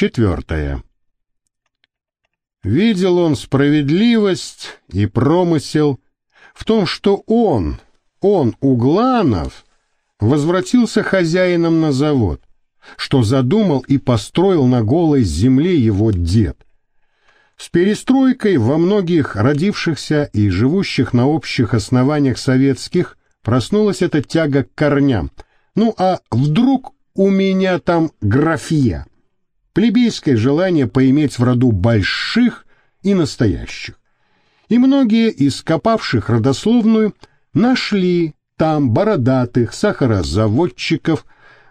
Четвертое. Видел он справедливость и промысел в том, что он, он, Угланов, возвратился хозяином на завод, что задумал и построил на голой земле его дед. С перестройкой во многих родившихся и живущих на общих основаниях советских проснулась эта тяга к корням. Ну а вдруг у меня там графия? Плебейское желание поиметь в роду больших и настоящих. И многие из копавших родословную нашли там бородатых сахарозаводчиков,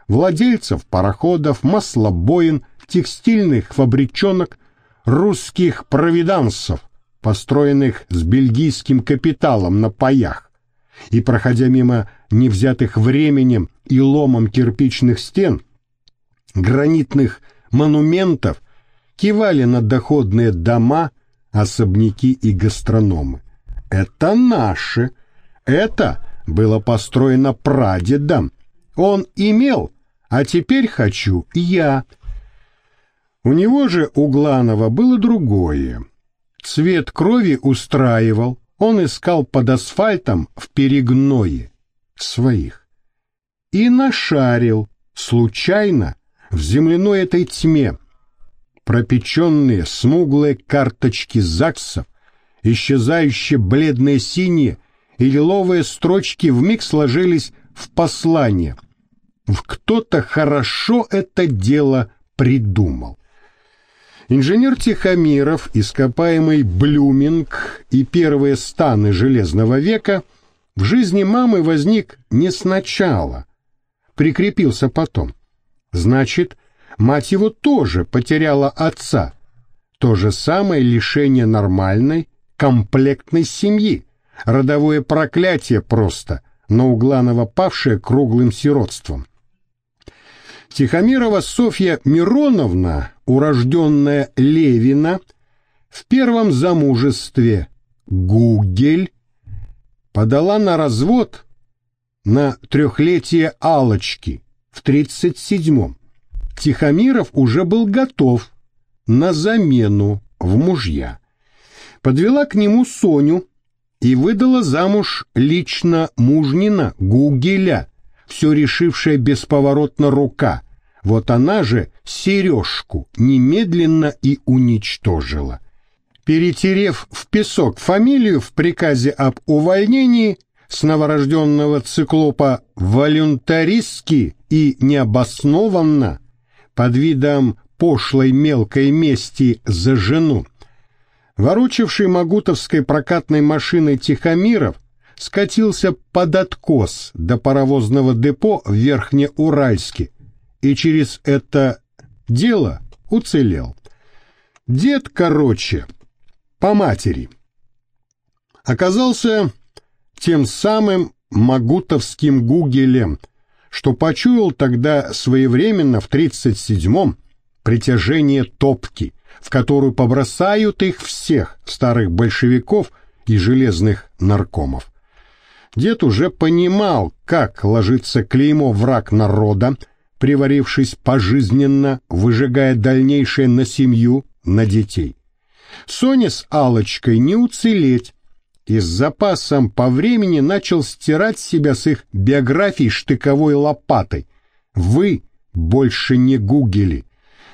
владельцев пароходов, маслобоин, текстильных фабричонок, русских провидансов, построенных с бельгийским капиталом на паях, и, проходя мимо невзятых временем и ломом кирпичных стен, гранитных монументов, кивали на доходные дома особняки и гастрономы. Это наше. Это было построено прадедом. Он имел, а теперь хочу я. У него же, у Гланова, было другое. Цвет крови устраивал, он искал под асфальтом в перегное своих. И нашарил, случайно, в земляной этой тьме, пропеченные смуглые карточки ЗАГСов, исчезающие бледные синие и лиловые строчки вмиг сложились в послание. В кто-то хорошо это дело придумал. Инженер Тихомиров, ископаемый Блюминг и первые станы Железного века в жизни мамы возник не сначала, прикрепился потом. Значит, Мать его тоже потеряла отца. То же самое лишение нормальной, комплектной семьи. Родовое проклятие просто, но Угланова павшее круглым сиротством. Тихомирова Софья Мироновна, урожденная Левина, в первом замужестве Гугель подала на развод на трехлетие Алочки в 37-м. Тихомиров уже был готов на замену в мужья. Подвела к нему Соню и выдала замуж лично мужнина Гугеля, все решившая бесповоротно рука. Вот она же сережку немедленно и уничтожила. Перетерев в песок фамилию в приказе об увольнении с новорожденного циклопа волюнтаристски и необоснованно, под видом пошлой мелкой мести за жену. Ворочавший Магутовской прокатной машиной Тихомиров скатился под откос до паровозного депо в Верхнеуральске и через это дело уцелел. Дед, короче, по матери, оказался тем самым магутовским гугелем – что почуял тогда своевременно в 37-м притяжение топки, в которую побросают их всех старых большевиков и железных наркомов. Дед уже понимал, как ложится клеймо враг народа, приварившись пожизненно, выжигая дальнейшее на семью, на детей. Соне с алочкой не уцелеть, и с запасом по времени начал стирать себя с их биографий штыковой лопатой. Вы больше не гугели.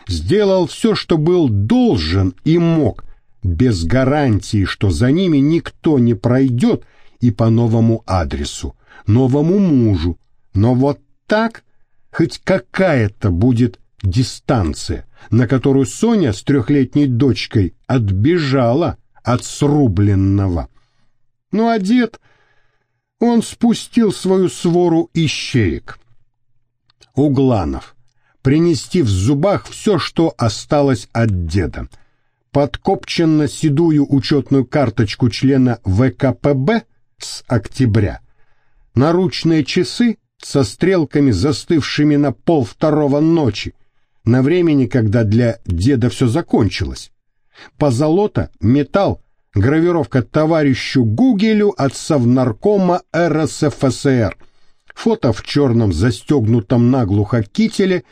Сделал все, что был должен и мог, без гарантии, что за ними никто не пройдет и по новому адресу, новому мужу. Но вот так хоть какая-то будет дистанция, на которую Соня с трехлетней дочкой отбежала от срубленного. Ну а дед, он спустил свою свору ищеек. Угланов. Принести в зубах все, что осталось от деда. Подкопченно седую учетную карточку члена ВКПБ с октября. Наручные часы со стрелками, застывшими на пол второго ночи, на времени, когда для деда все закончилось. Позолота, металл, Гравировка товарищу Гугелю от Совнаркома РСФСР. Фото в черном застегнутом наглухо кителе,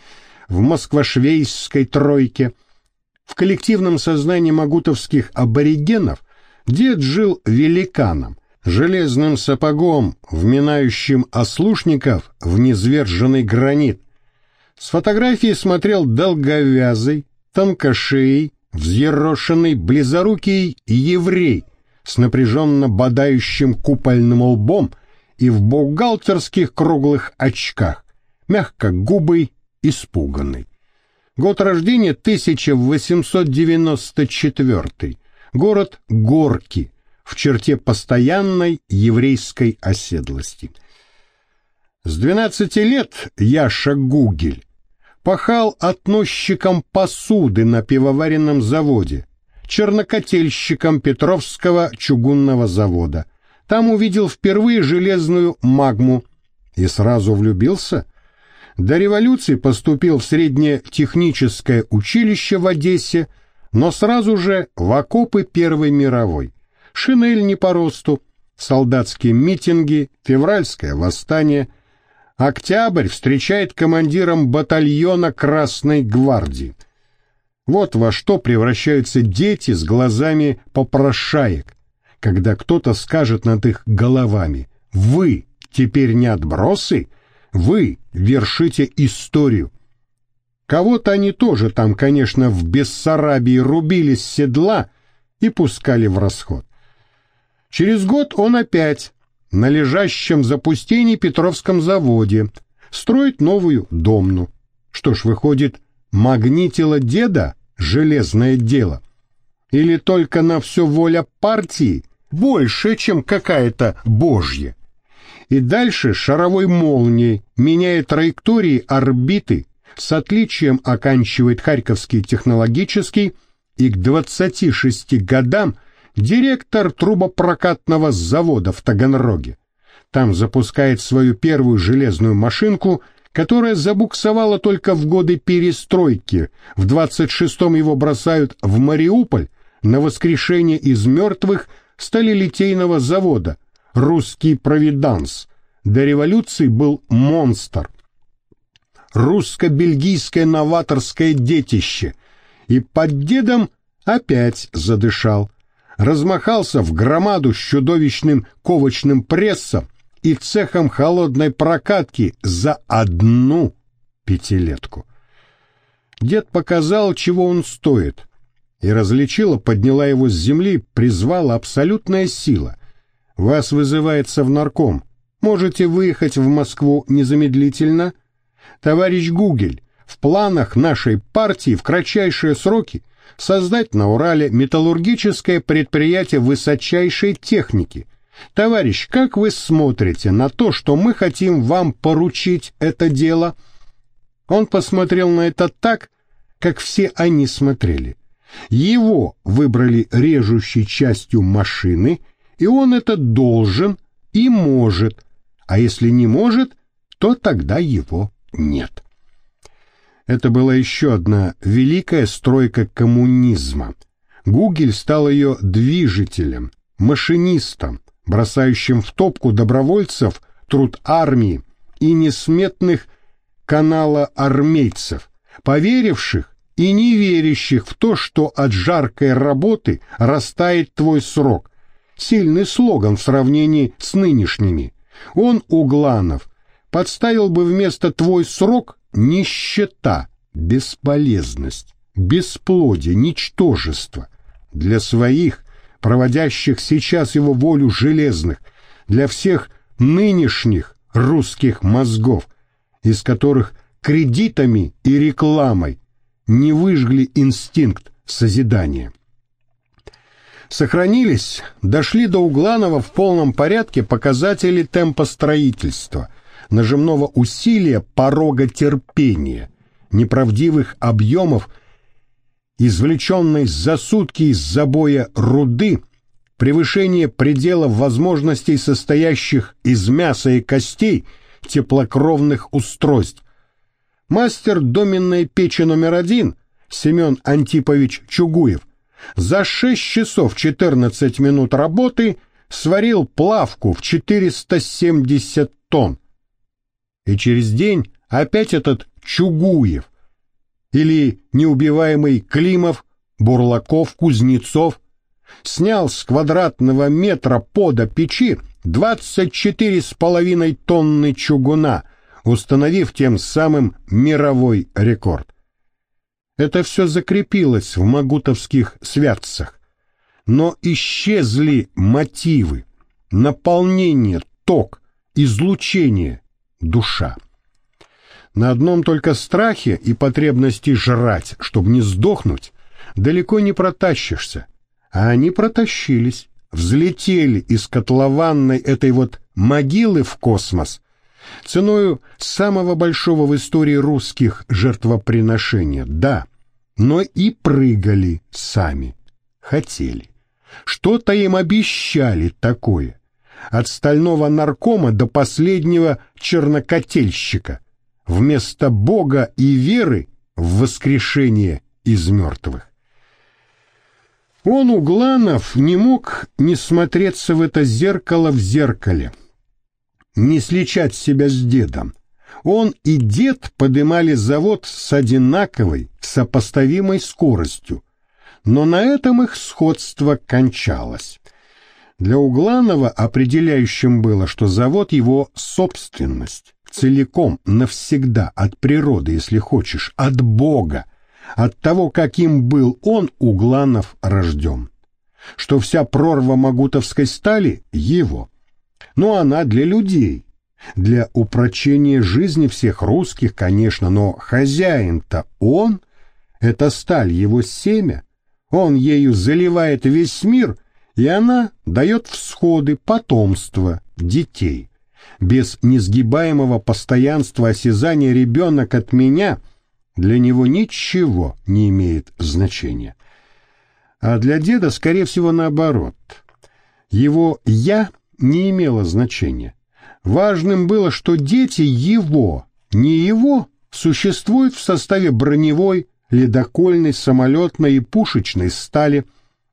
в москвашвейской тройке. В коллективном сознании магутовских аборигенов дед жил великаном, железным сапогом, вминающим ослушников в низверженный гранит. С фотографии смотрел долговязый, тонкошеей, взъерошенный, близорукий еврей с напряженно бодающим купольным лбом и в бухгалтерских круглых очках, мягко губый, испуганный. Год рождения 1894. Город Горки, в черте постоянной еврейской оседлости. С 12 лет Яша Гугель пахал относчиком посуды на пивоваренном заводе, чернокотельщиком Петровского чугунного завода. Там увидел впервые железную магму и сразу влюбился. До революции поступил в среднее техническое училище в Одессе, но сразу же в окопы Первой мировой. Шинель не по росту, солдатские митинги, февральское восстание – Октябрь встречает командиром батальона Красной гвардии. Вот во что превращаются дети с глазами попрошаек, когда кто-то скажет над их головами «Вы теперь не отбросы, вы вершите историю». Кого-то они тоже там, конечно, в Бессарабии рубили с седла и пускали в расход. Через год он опять на лежащем в запустении Петровском заводе, строить новую домну. Что ж, выходит, магнитило деда железное дело? Или только на все воля партии больше, чем какая-то божья? И дальше шаровой молнией, меняя траектории орбиты, с отличием оканчивает Харьковский технологический и к 26 годам – директор трубопрокатного завода в Таганроге. Там запускает свою первую железную машинку, которая забуксовала только в годы перестройки. В 26-м его бросают в Мариуполь на воскрешение из мертвых сталелитейного завода «Русский провиданс». До революции был монстр. Русско-бельгийское новаторское детище. И под дедом опять задышал размахался в громаду с чудовищным ковочным прессом и цехом холодной прокатки за одну пятилетку. Дед показал, чего он стоит, и различила, подняла его с земли, призвала абсолютная сила. Вас вызывается в нарком. Можете выехать в Москву незамедлительно? Товарищ Гугель, в планах нашей партии в кратчайшие сроки создать на Урале металлургическое предприятие высочайшей техники. Товарищ, как вы смотрите на то, что мы хотим вам поручить это дело? Он посмотрел на это так, как все они смотрели. Его выбрали режущей частью машины, и он это должен и может, а если не может, то тогда его нет. Это была еще одна великая стройка коммунизма. Гугель стал ее движителем, машинистом, бросающим в топку добровольцев труд армии и несметных канала армейцев, поверивших и не верящих в то, что от жаркой работы растает твой срок. Сильный слоган в сравнении с нынешними. Он, Угланов, подставил бы вместо «твой срок» нищета, бесполезность, бесплодие, ничтожество для своих, проводящих сейчас его волю железных, для всех нынешних русских мозгов, из которых кредитами и рекламой не выжгли инстинкт созидания. Сохранились, дошли до Угланова в полном порядке показатели темпа строительства – нажимного усилия порога терпения, неправдивых объемов, извлеченной за сутки из забоя руды, превышение пределов возможностей, состоящих из мяса и костей, теплокровных устройств. Мастер доменной печи номер один Семен Антипович Чугуев за 6 часов 14 минут работы сварил плавку в 470 тонн, и через день опять этот Чугуев или неубиваемый Климов, Бурлаков, Кузнецов снял с квадратного метра пода печи 24 с половиной тонны чугуна, установив тем самым мировой рекорд. Это все закрепилось в магутовских святцах. Но исчезли мотивы, наполнение, ток, излучение, душа. На одном только страхе и потребности жрать, чтобы не сдохнуть, далеко не протащишься. А они протащились, взлетели из котлованной этой вот могилы в космос ценою самого большого в истории русских жертвоприношения, да, но и прыгали сами, хотели. Что-то им обещали такое, от стального наркома до последнего чернокотельщика, вместо Бога и веры в воскрешение из мертвых. Он, Угланов, не мог не смотреться в это зеркало в зеркале, не сличать себя с дедом. Он и дед подымали завод с одинаковой, сопоставимой скоростью, но на этом их сходство кончалось. Для Угланова определяющим было, что завод его собственность, целиком, навсегда, от природы, если хочешь, от Бога, от того, каким был он, Угланов, рожден. Что вся прорва магутовской стали — его. Но она для людей, для упрочения жизни всех русских, конечно, но хозяин-то он, это сталь его семя, он ею заливает весь мир, и она дает всходы, потомство, детей. Без несгибаемого постоянства осязания ребенок от меня для него ничего не имеет значения. А для деда, скорее всего, наоборот. Его «я» не имело значения. Важным было, что дети его, не его, существуют в составе броневой, ледокольной, самолетной и пушечной стали,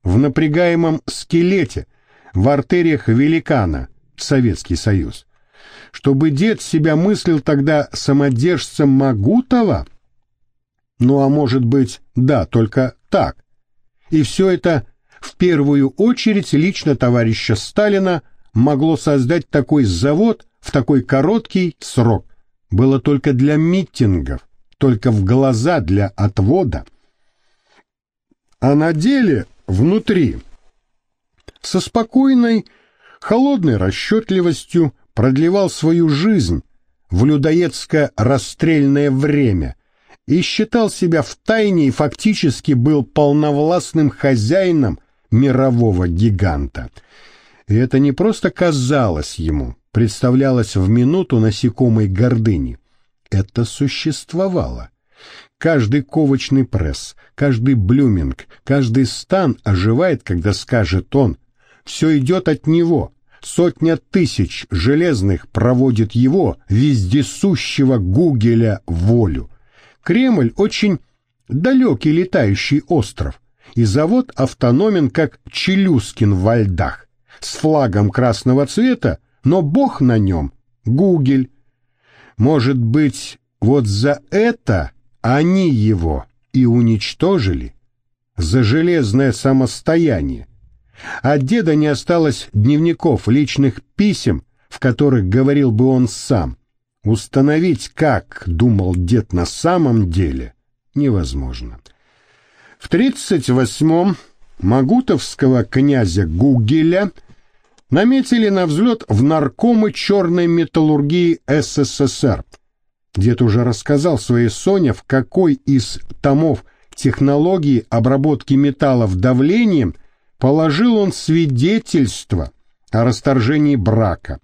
в напрягаемом скелете, в артериях великана, Советский Союз. Чтобы дед себя мыслил тогда самодержцем Магутова? Ну, а может быть, да, только так. И все это в первую очередь лично товарища Сталина могло создать такой завод в такой короткий срок было только для митингов, только в глаза для отвода. А на деле внутри со спокойной, холодной расчетливостью продлевал свою жизнь в людоедско-расстрельное время и считал себя в тайне и фактически был полновластным хозяином мирового гиганта – и это не просто казалось ему, представлялось в минуту насекомой гордыни. Это существовало. Каждый ковочный пресс, каждый блюминг, каждый стан оживает, когда скажет он. Все идет от него. Сотня тысяч железных проводит его, вездесущего Гугеля, волю. Кремль очень далекий летающий остров, и завод автономен, как Челюскин во льдах с флагом красного цвета, но бог на нем — Гугель. Может быть, вот за это они его и уничтожили? За железное самостояние. От деда не осталось дневников, личных писем, в которых говорил бы он сам. Установить, как думал дед на самом деле, невозможно. В 38-м Магутовского князя Гугеля – наметили на взлет в наркомы черной металлургии СССР. Дед уже рассказал своей Соне, в какой из томов технологии обработки металлов давлением положил он свидетельство о расторжении брака.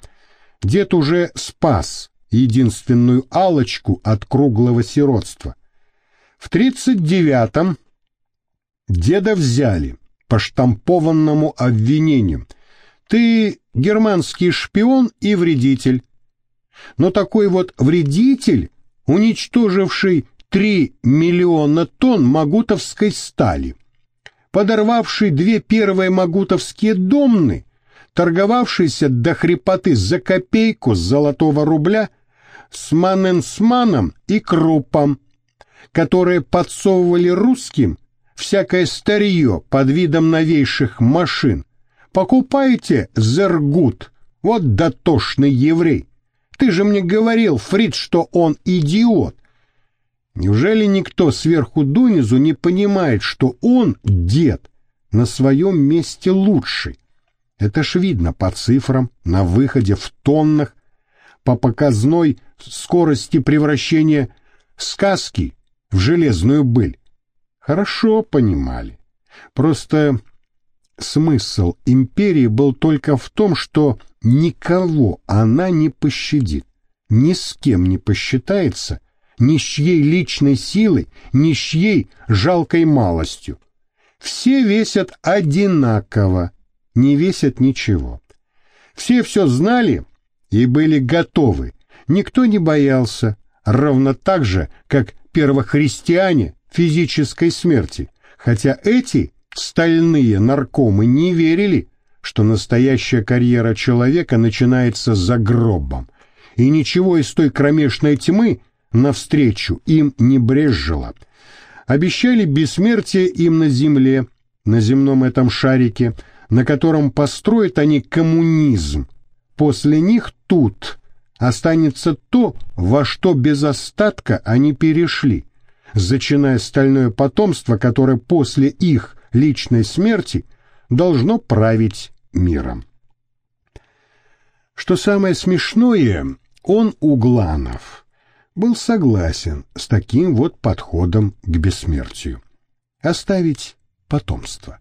Дед уже спас единственную алочку от круглого сиротства. В 39-м деда взяли по штампованному обвинению – ты германский шпион и вредитель. Но такой вот вредитель, уничтоживший три миллиона тонн магутовской стали, подорвавший две первые магутовские домны, торговавшийся до хрипоты за копейку с золотого рубля с маненсманом и крупом, которые подсовывали русским всякое старье под видом новейших машин. Покупайте зергут, вот дотошный еврей. Ты же мне говорил, Фрид, что он идиот. Неужели никто сверху донизу не понимает, что он, дед, на своем месте лучший? Это ж видно по цифрам, на выходе в тоннах, по показной скорости превращения сказки в железную быль. Хорошо понимали. Просто смысл империи был только в том, что никого она не пощадит, ни с кем не посчитается, ни с чьей личной силой, ни с чьей жалкой малостью. Все весят одинаково, не весят ничего. Все все знали и были готовы, никто не боялся, ровно так же, как первохристиане физической смерти, хотя эти стальные наркомы не верили, что настоящая карьера человека начинается за гробом, и ничего из той кромешной тьмы навстречу им не брезжило. Обещали бессмертие им на земле, на земном этом шарике, на котором построят они коммунизм. После них тут останется то, во что без остатка они перешли, зачиная стальное потомство, которое после их личной смерти должно править миром. Что самое смешное, он, Угланов, был согласен с таким вот подходом к бессмертию. Оставить потомство.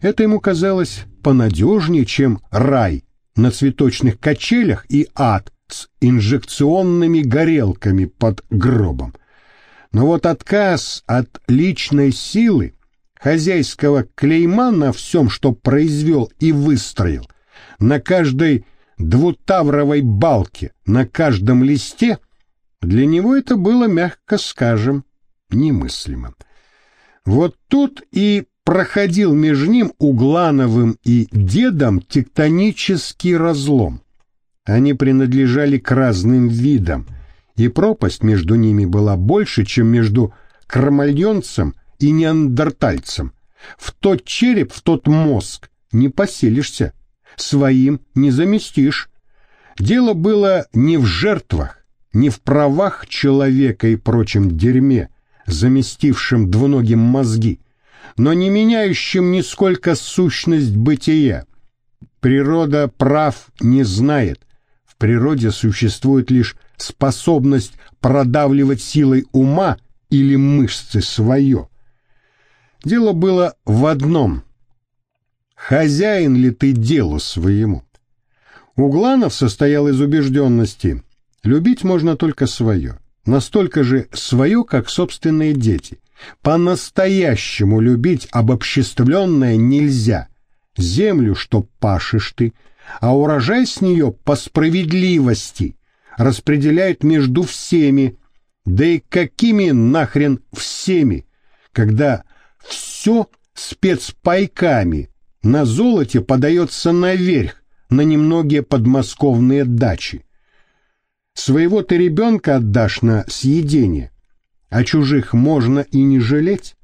Это ему казалось понадежнее, чем рай на цветочных качелях и ад с инжекционными горелками под гробом. Но вот отказ от личной силы, хозяйского клейма на всем, что произвел и выстроил, на каждой двутавровой балке, на каждом листе, для него это было, мягко скажем, немыслимо. Вот тут и проходил между ним Углановым и дедом тектонический разлом. Они принадлежали к разным видам, и пропасть между ними была больше, чем между кромальонцем и неандертальцем. В тот череп, в тот мозг не поселишься, своим не заместишь. Дело было не в жертвах, не в правах человека и прочем дерьме, заместившем двуногим мозги, но не меняющим нисколько сущность бытия. Природа прав не знает, в природе существует лишь способность продавливать силой ума или мышцы свое. Дело было в одном. Хозяин ли ты делу своему? Угланов состоял из убежденности. Любить можно только свое. Настолько же свое, как собственные дети. По-настоящему любить обобществленное нельзя. Землю, что пашешь ты, а урожай с нее по справедливости распределяют между всеми, да и какими нахрен всеми, когда все спецпайками. На золоте подается наверх, на немногие подмосковные дачи. Своего ты ребенка отдашь на съедение, а чужих можно и не жалеть,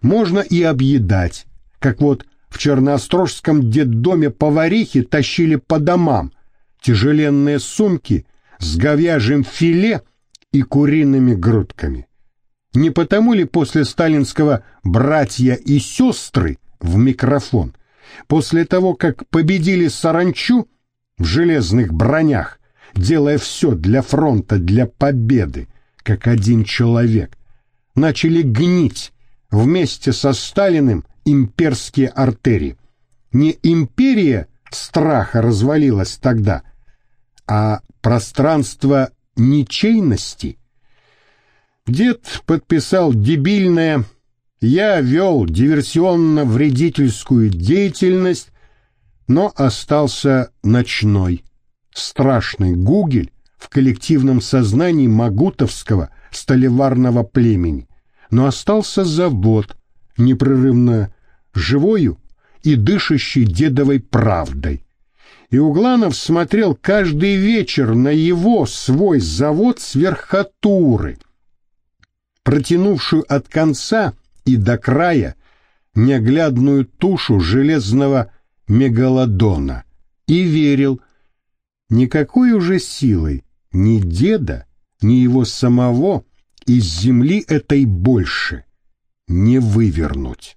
можно и объедать, как вот в черноострожском детдоме поварихи тащили по домам. Тяжеленные сумки с говяжьим филе и куриными грудками. Не потому ли после сталинского «братья и сестры» в микрофон, после того, как победили саранчу в железных бронях, делая все для фронта, для победы, как один человек, начали гнить вместе со Сталиным имперские артерии. Не империя страха развалилась тогда, а пространство ничейности. Дед подписал дебильное «Я вел диверсионно-вредительскую деятельность, но остался ночной». Страшный Гугель в коллективном сознании магутовского столеварного племени, но остался завод, непрерывно живою и дышащей дедовой правдой. И Угланов смотрел каждый вечер на его свой завод с верхотуры. Протянувшую от конца и до края неоглядную тушу железного мегалодона, и верил, никакой уже силой ни деда, ни его самого из земли этой больше не вывернуть.